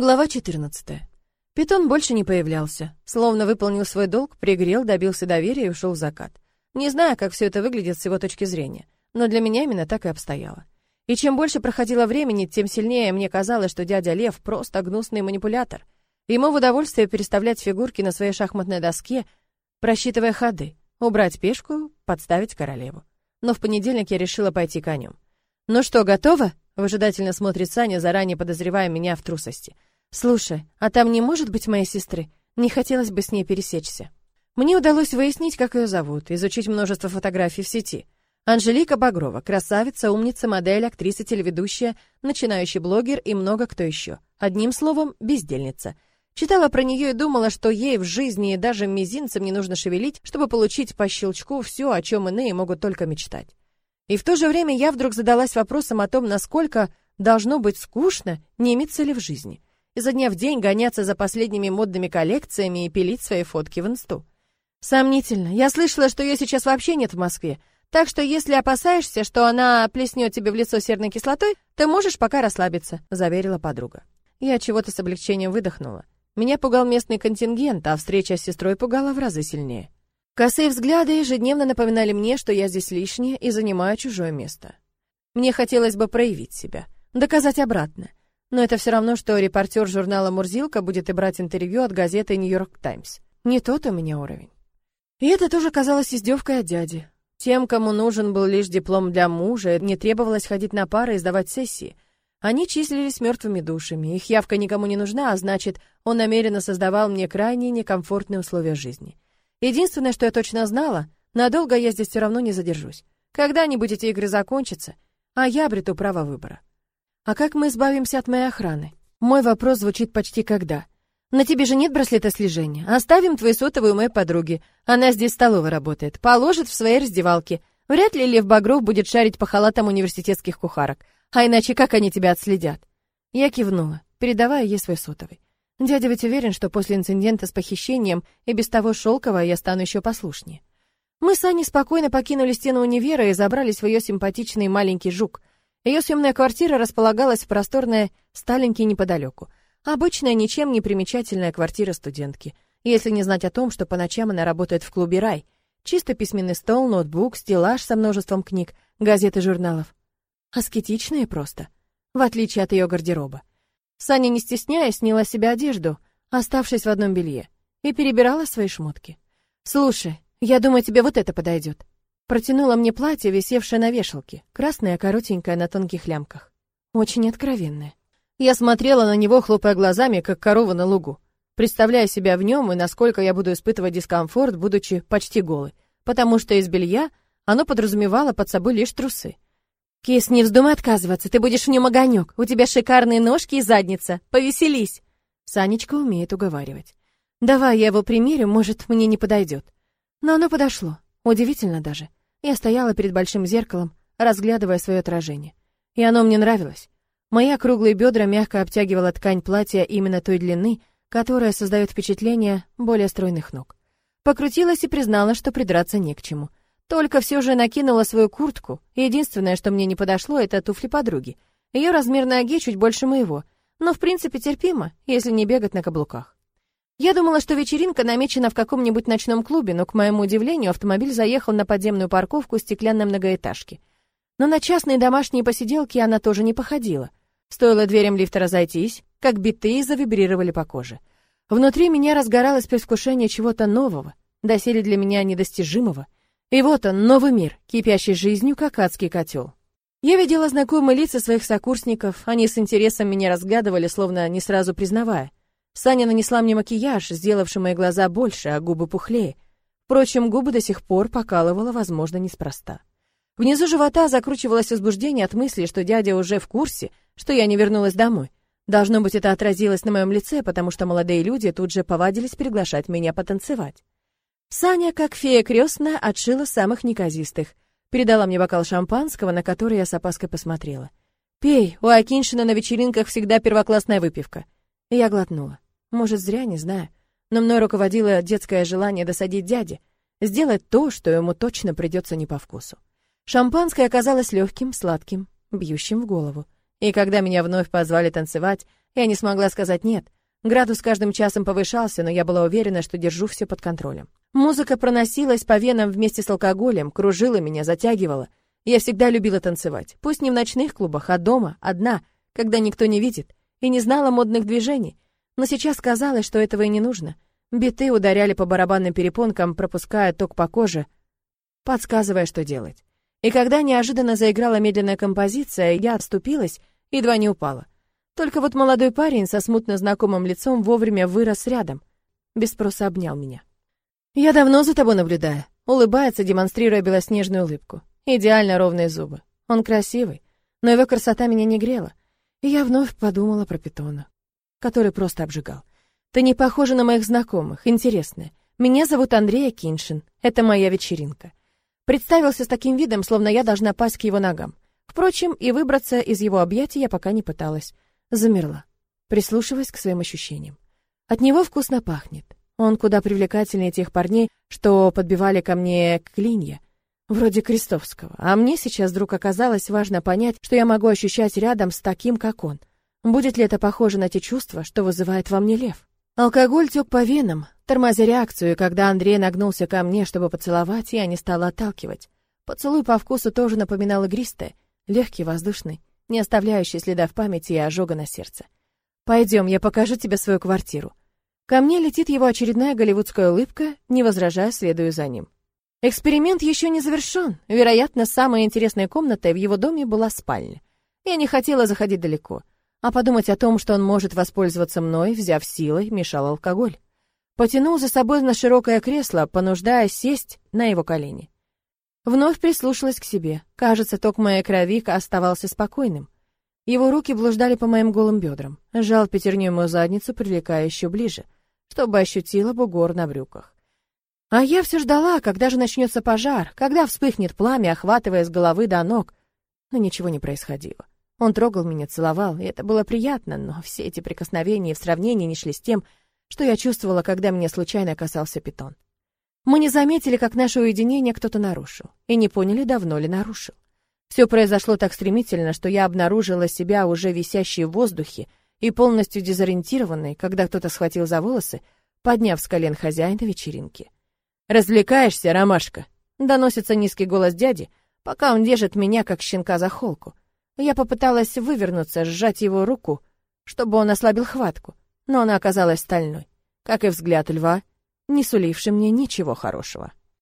Глава 14. Питон больше не появлялся. Словно выполнил свой долг, пригрел, добился доверия и ушел в закат. Не знаю, как все это выглядит с его точки зрения, но для меня именно так и обстояло. И чем больше проходило времени, тем сильнее мне казалось, что дядя Лев просто гнусный манипулятор. Ему в удовольствие переставлять фигурки на своей шахматной доске, просчитывая ходы, убрать пешку, подставить королеву. Но в понедельник я решила пойти конем. «Ну что, готова?» — выжидательно смотрит Саня, заранее подозревая меня в трусости — «Слушай, а там не может быть моей сестры? Не хотелось бы с ней пересечься». Мне удалось выяснить, как ее зовут, изучить множество фотографий в сети. Анжелика Багрова, красавица, умница, модель, актриса, телеведущая, начинающий блогер и много кто еще. Одним словом, бездельница. Читала про нее и думала, что ей в жизни даже мизинцем не нужно шевелить, чтобы получить по щелчку все, о чем иные могут только мечтать. И в то же время я вдруг задалась вопросом о том, насколько должно быть скучно, не имеется ли в жизни изо дня в день гоняться за последними модными коллекциями и пилить свои фотки в инсту. Сомнительно. Я слышала, что ее сейчас вообще нет в Москве. Так что если опасаешься, что она плеснет тебе в лицо серной кислотой, ты можешь пока расслабиться, заверила подруга. Я чего-то с облегчением выдохнула. Меня пугал местный контингент, а встреча с сестрой пугала в разы сильнее. Косые взгляды ежедневно напоминали мне, что я здесь лишняя и занимаю чужое место. Мне хотелось бы проявить себя, доказать обратное. Но это все равно, что репортер журнала «Мурзилка» будет и брать интервью от газеты «Нью-Йорк Таймс». Не тот у меня уровень. И это тоже казалось издевкой от дяди. Тем, кому нужен был лишь диплом для мужа, не требовалось ходить на пары и сдавать сессии. Они числились мертвыми душами, их явка никому не нужна, а значит, он намеренно создавал мне крайне некомфортные условия жизни. Единственное, что я точно знала, надолго я здесь все равно не задержусь. Когда-нибудь эти игры закончатся, а я обрету право выбора. А как мы избавимся от моей охраны? Мой вопрос звучит почти когда. На тебе же нет браслета слежения. Оставим твою сотовую моей подруге. Она здесь в столовой работает. Положит в своей раздевалке. Вряд ли Лев Багров будет шарить по халатам университетских кухарок. А иначе как они тебя отследят? Я кивнула, передавая ей свой сотовый. Дядя ведь уверен, что после инцидента с похищением и без того шелкового я стану еще послушнее. Мы с Аней спокойно покинули стену универа и забрались в ее симпатичный маленький жук. Ее съемная квартира располагалась в просторной Сталинке неподалеку. Обычная, ничем не примечательная квартира студентки. Если не знать о том, что по ночам она работает в клубе «Рай». Чисто письменный стол, ноутбук, стеллаж со множеством книг, газет и журналов. Аскетичная просто, в отличие от ее гардероба. Саня, не стесняясь, сняла себе одежду, оставшись в одном белье, и перебирала свои шмотки. «Слушай, я думаю, тебе вот это подойдет. Протянула мне платье, висевшее на вешалке, красное, коротенькое, на тонких лямках. Очень откровенное. Я смотрела на него, хлопая глазами, как корова на лугу, представляя себя в нем и насколько я буду испытывать дискомфорт, будучи почти голой, потому что из белья оно подразумевало под собой лишь трусы. «Кис, не вздумай отказываться, ты будешь в нем огонек, у тебя шикарные ножки и задница, повеселись!» Санечка умеет уговаривать. «Давай я его примерю, может, мне не подойдет». Но оно подошло, удивительно даже. Я стояла перед большим зеркалом, разглядывая свое отражение. И оно мне нравилось. Мои округлые бедра мягко обтягивала ткань платья именно той длины, которая создает впечатление более стройных ног. Покрутилась и признала, что придраться не к чему. Только все же накинула свою куртку. Единственное, что мне не подошло, это туфли подруги. Ее размер ноги чуть больше моего, но в принципе терпимо, если не бегать на каблуках. Я думала, что вечеринка намечена в каком-нибудь ночном клубе, но, к моему удивлению, автомобиль заехал на подземную парковку стеклянной многоэтажки. Но на частные домашние посиделки она тоже не походила. Стоило дверям лифта разойтись, как битые завибрировали по коже. Внутри меня разгоралось предвкушение чего-то нового, доселе для меня недостижимого. И вот он, новый мир, кипящий жизнью, как адский котел. Я видела знакомые лица своих сокурсников, они с интересом меня разглядывали, словно не сразу признавая. Саня нанесла мне макияж, сделавший мои глаза больше, а губы пухлее. Впрочем, губы до сих пор покалывала, возможно, неспроста. Внизу живота закручивалось возбуждение от мысли, что дядя уже в курсе, что я не вернулась домой. Должно быть, это отразилось на моем лице, потому что молодые люди тут же повадились приглашать меня потанцевать. Саня, как фея крестная, отшила самых неказистых. Передала мне бокал шампанского, на который я с опаской посмотрела. «Пей, у Акиншина на вечеринках всегда первоклассная выпивка». И я глотнула. Может, зря, не знаю. Но мной руководило детское желание досадить дяде, сделать то, что ему точно придется не по вкусу. Шампанское оказалось легким, сладким, бьющим в голову. И когда меня вновь позвали танцевать, Я не смогла сказать «нет». Градус каждым часом повышался, но я была уверена, что держу все под контролем. Музыка проносилась по венам вместе с алкоголем, кружила меня, затягивала. Я всегда любила танцевать, пусть не в ночных клубах, а дома, одна, когда никто не видит, и не знала модных движений. Но сейчас казалось, что этого и не нужно. Биты ударяли по барабанным перепонкам, пропуская ток по коже, подсказывая, что делать. И когда неожиданно заиграла медленная композиция, я отступилась, едва не упала. Только вот молодой парень со смутно знакомым лицом вовремя вырос рядом, без спроса обнял меня. «Я давно за тобой наблюдаю», — улыбается, демонстрируя белоснежную улыбку. Идеально ровные зубы. Он красивый, но его красота меня не грела. И я вновь подумала про питона, который просто обжигал. «Ты не похожа на моих знакомых, интересная. Меня зовут Андрея Киншин, это моя вечеринка. Представился с таким видом, словно я должна пасть к его ногам. Впрочем, и выбраться из его объятий я пока не пыталась. Замерла, прислушиваясь к своим ощущениям. От него вкусно пахнет. Он куда привлекательнее тех парней, что подбивали ко мне клинья, вроде Крестовского. А мне сейчас вдруг оказалось важно понять, что я могу ощущать рядом с таким, как он. Будет ли это похоже на те чувства, что вызывает во мне лев? Алкоголь тек по венам, тормозя реакцию, когда Андрей нагнулся ко мне, чтобы поцеловать, я не стала отталкивать. Поцелуй по вкусу тоже напоминал игристое, легкий, воздушный, не оставляющий следа в памяти и ожога на сердце. «Пойдем, я покажу тебе свою квартиру». Ко мне летит его очередная голливудская улыбка, не возражая, следую за ним. Эксперимент еще не завершен. Вероятно, самой интересной комнатой в его доме была спальня. Я не хотела заходить далеко — а подумать о том, что он может воспользоваться мной, взяв силой, мешал алкоголь. Потянул за собой на широкое кресло, понуждая сесть на его колени. Вновь прислушалась к себе. Кажется, ток моей крови оставался спокойным. Его руки блуждали по моим голым бедрам. Сжал пятерню мою задницу, привлекая еще ближе, чтобы ощутила бугор на брюках. А я все ждала, когда же начнется пожар, когда вспыхнет пламя, охватывая с головы до ног. Но ничего не происходило. Он трогал меня, целовал, и это было приятно, но все эти прикосновения в сравнении не шли с тем, что я чувствовала, когда меня случайно касался питон. Мы не заметили, как наше уединение кто-то нарушил, и не поняли, давно ли нарушил. Все произошло так стремительно, что я обнаружила себя уже висящей в воздухе и полностью дезориентированной, когда кто-то схватил за волосы, подняв с колен хозяина вечеринки. «Развлекаешься, ромашка?» — доносится низкий голос дяди, пока он держит меня, как щенка за холку. Я попыталась вывернуться, сжать его руку, чтобы он ослабил хватку, но она оказалась стальной, как и взгляд льва, не суливший мне ничего хорошего.